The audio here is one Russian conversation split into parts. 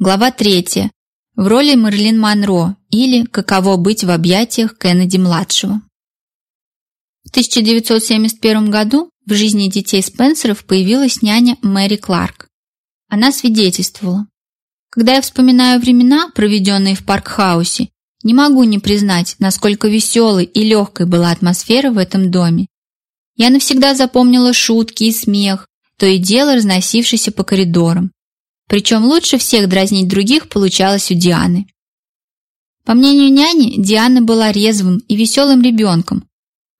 Глава 3. В роли Мэрилин Монро или Каково быть в объятиях Кеннеди-младшего. В 1971 году в жизни детей Спенсеров появилась няня Мэри Кларк. Она свидетельствовала. Когда я вспоминаю времена, проведенные в Паркхаусе, не могу не признать, насколько веселой и легкой была атмосфера в этом доме. Я навсегда запомнила шутки и смех, то и дело разносившийся по коридорам. Причем лучше всех дразнить других получалось у Дианы. По мнению няни, Диана была резвым и веселым ребенком.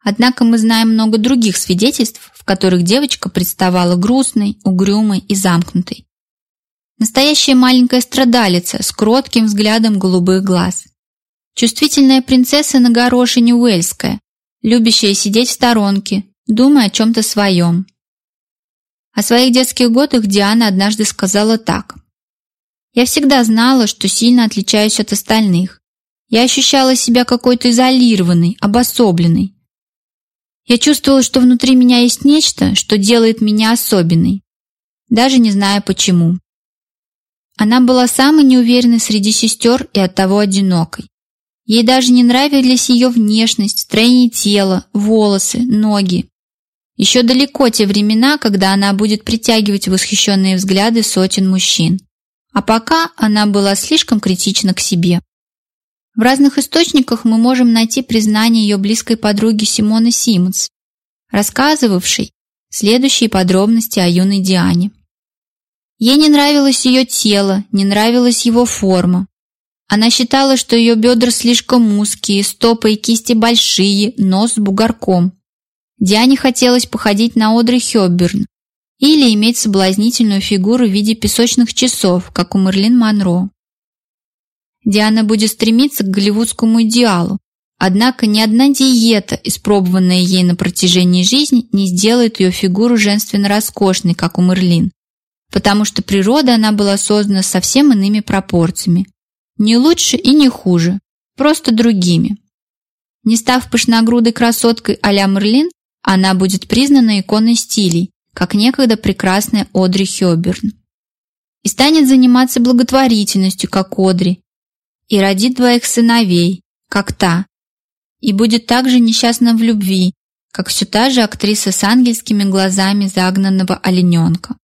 Однако мы знаем много других свидетельств, в которых девочка представала грустной, угрюмой и замкнутой. Настоящая маленькая страдалица с кротким взглядом голубых глаз. Чувствительная принцесса на горошине Уэльская, любящая сидеть в сторонке, думая о чем-то своем. О своих детских годах Диана однажды сказала так. «Я всегда знала, что сильно отличаюсь от остальных. Я ощущала себя какой-то изолированной, обособленной. Я чувствовала, что внутри меня есть нечто, что делает меня особенной, даже не зная почему». Она была самой неуверенной среди сестер и оттого одинокой. Ей даже не нравились ее внешность, строение тела, волосы, ноги. Еще далеко те времена, когда она будет притягивать восхищенные взгляды сотен мужчин. А пока она была слишком критична к себе. В разных источниках мы можем найти признание ее близкой подруги Симоны Симмонс, рассказывавшей следующие подробности о юной Диане. Ей не нравилось ее тело, не нравилась его форма. Она считала, что ее бедра слишком узкие, стопы и кисти большие, нос с бугорком. Диане хотелось походить на Одри Хёбберн или иметь соблазнительную фигуру в виде песочных часов, как у Мерлин Монро. Диана будет стремиться к голливудскому идеалу, однако ни одна диета, испробованная ей на протяжении жизни, не сделает ее фигуру женственно роскошной, как у Мерлин, потому что природа она была создана совсем иными пропорциями. Не лучше и не хуже, просто другими. Не став пышногрудой красоткой а-ля Мерлин, она будет признана иконой стилей, как некогда прекрасная Одри Хёберн. И станет заниматься благотворительностью, как Одри, и родит двоих сыновей, как та, и будет также несчастна в любви, как все та же актриса с ангельскими глазами загнанного олененка.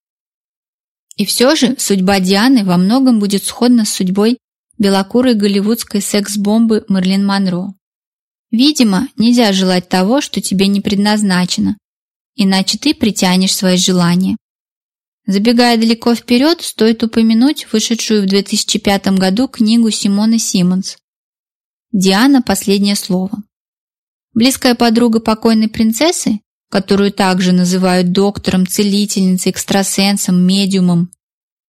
И все же судьба Дианы во многом будет сходна с судьбой белокурой голливудской секс-бомбы Мерлин Монро. Видимо, нельзя желать того, что тебе не предназначено, иначе ты притянешь свои желания. Забегая далеко вперед, стоит упомянуть вышедшую в 2005 году книгу Симоны Симмонс «Диана. Последнее слово». Близкая подруга покойной принцессы, которую также называют доктором, целительницей, экстрасенсом, медиумом,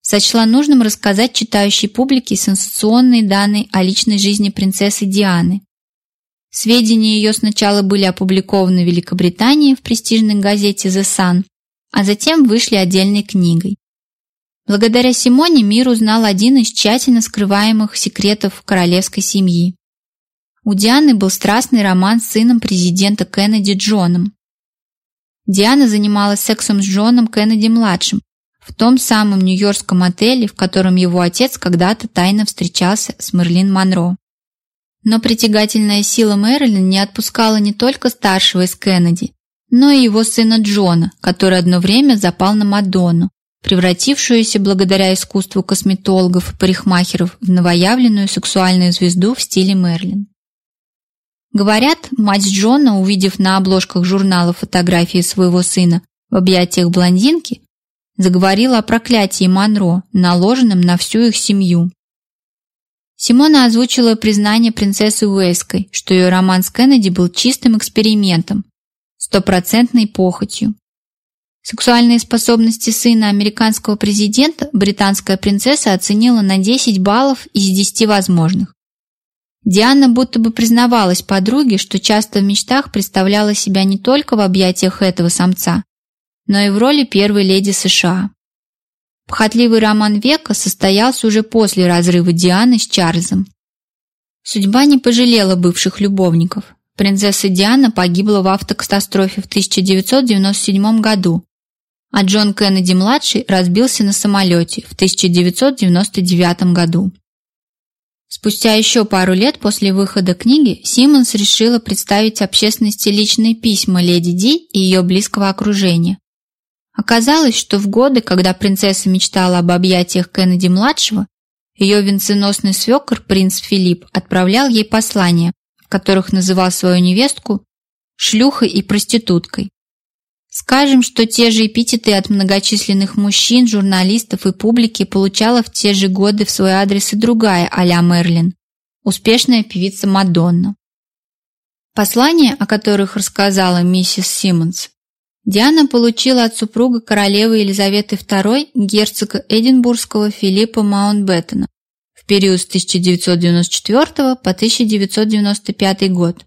сочла нужным рассказать читающей публике сенсационные данные о личной жизни принцессы Дианы, Сведения ее сначала были опубликованы в Великобритании в престижной газете The Sun, а затем вышли отдельной книгой. Благодаря Симоне мир узнал один из тщательно скрываемых секретов королевской семьи. У Дианы был страстный роман с сыном президента Кеннеди Джоном. Диана занималась сексом с Джоном Кеннеди-младшим в том самом нью-йоркском отеле, в котором его отец когда-то тайно встречался с Мерлин Монро. Но притягательная сила Мэрилин не отпускала не только старшего из Кеннеди, но и его сына Джона, который одно время запал на Мадонну, превратившуюся благодаря искусству косметологов и парикмахеров в новоявленную сексуальную звезду в стиле Мерлин. Говорят, мать Джона, увидев на обложках журнала фотографии своего сына в объятиях блондинки, заговорила о проклятии Монро, наложенном на всю их семью. Симона озвучила признание принцессы Уэльской, что ее роман с Кеннеди был чистым экспериментом, стопроцентной похотью. Сексуальные способности сына американского президента британская принцесса оценила на 10 баллов из 10 возможных. Диана будто бы признавалась подруге, что часто в мечтах представляла себя не только в объятиях этого самца, но и в роли первой леди США. Похотливый роман века состоялся уже после разрыва Дианы с Чарльзом. Судьба не пожалела бывших любовников. Принцесса Диана погибла в автокатастрофе в 1997 году, а Джон Кеннеди-младший разбился на самолете в 1999 году. Спустя еще пару лет после выхода книги Симмонс решила представить общественности личные письма леди Ди и ее близкого окружения. Оказалось, что в годы, когда принцесса мечтала об объятиях Кеннеди-младшего, ее венценосный свекр принц Филипп отправлял ей послания, в которых называл свою невестку шлюхой и проституткой. Скажем, что те же эпитеты от многочисленных мужчин, журналистов и публики получала в те же годы в свой адрес и другая а-ля Мерлин, успешная певица Мадонна. Послания, о которых рассказала миссис Симмонс, Диана получила от супруга королевы Елизаветы II, герцога Эдинбургского Филиппа Маунтбеттена в период с 1994 по 1995 год.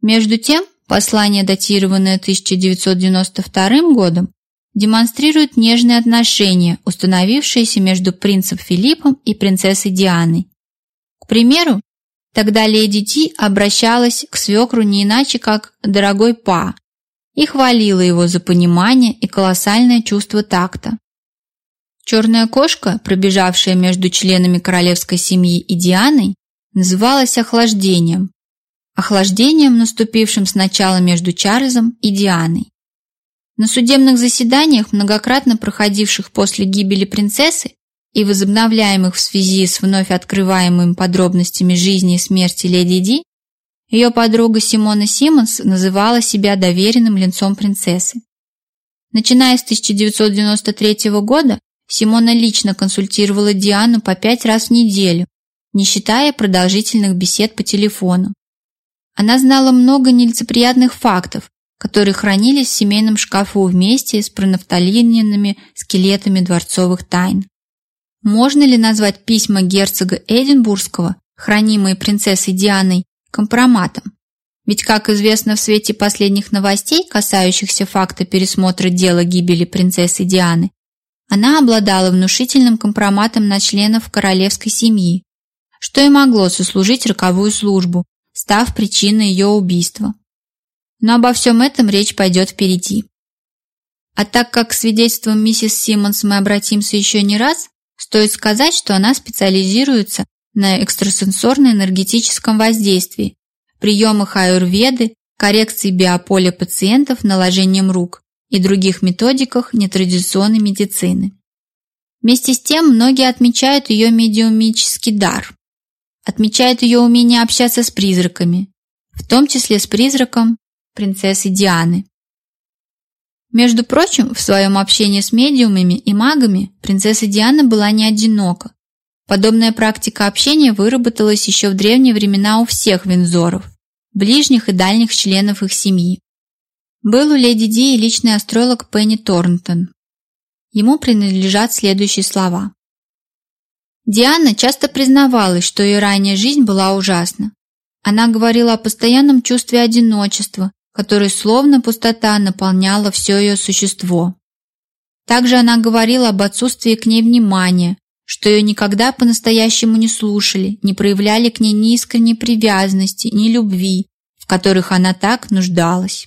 Между тем, Послание, датированное 1992 годом, демонстрирует нежные отношения, установившиеся между принцем Филиппом и принцессой Дианой. К примеру, тогда леди Ди обращалась к свекру не иначе, как «дорогой па» и хвалила его за понимание и колоссальное чувство такта. Черная кошка, пробежавшая между членами королевской семьи и Дианой, называлась охлаждением, охлаждением, наступившим сначала между Чарльзом и Дианой. На судебных заседаниях, многократно проходивших после гибели принцессы и возобновляемых в связи с вновь открываемыми подробностями жизни и смерти леди Ди, ее подруга Симона Симмонс называла себя доверенным лицом принцессы. Начиная с 1993 года, Симона лично консультировала Диану по пять раз в неделю, не считая продолжительных бесед по телефону. Она знала много нелицеприятных фактов, которые хранились в семейном шкафу вместе с пронафталиненными скелетами дворцовых тайн. Можно ли назвать письма герцога Эдинбургского, хранимые принцессой Дианой, компроматом? Ведь, как известно в свете последних новостей, касающихся факта пересмотра дела гибели принцессы Дианы, она обладала внушительным компроматом на членов королевской семьи, что и могло сослужить роковую службу, став причиной ее убийства. Но обо всем этом речь пойдет впереди. А так как к свидетельствам миссис Симмонс мы обратимся еще не раз, стоит сказать, что она специализируется на экстрасенсорно-энергетическом воздействии, приемах аюрведы, коррекции биополя пациентов наложением рук и других методиках нетрадиционной медицины. Вместе с тем, многие отмечают ее медиумический дар, отмечает ее умение общаться с призраками, в том числе с призраком принцессы Дианы. Между прочим, в своем общении с медиумами и магами принцесса Диана была не одинока. Подобная практика общения выработалась еще в древние времена у всех винзоров, ближних и дальних членов их семьи. Был у леди Ди и личный астролог Пенни Торнтон. Ему принадлежат следующие слова. Диана часто признавалась, что ее ранняя жизнь была ужасна. Она говорила о постоянном чувстве одиночества, которое словно пустота наполняла все ее существо. Также она говорила об отсутствии к ней внимания, что ее никогда по-настоящему не слушали, не проявляли к ней ни искренней привязанности, ни любви, в которых она так нуждалась.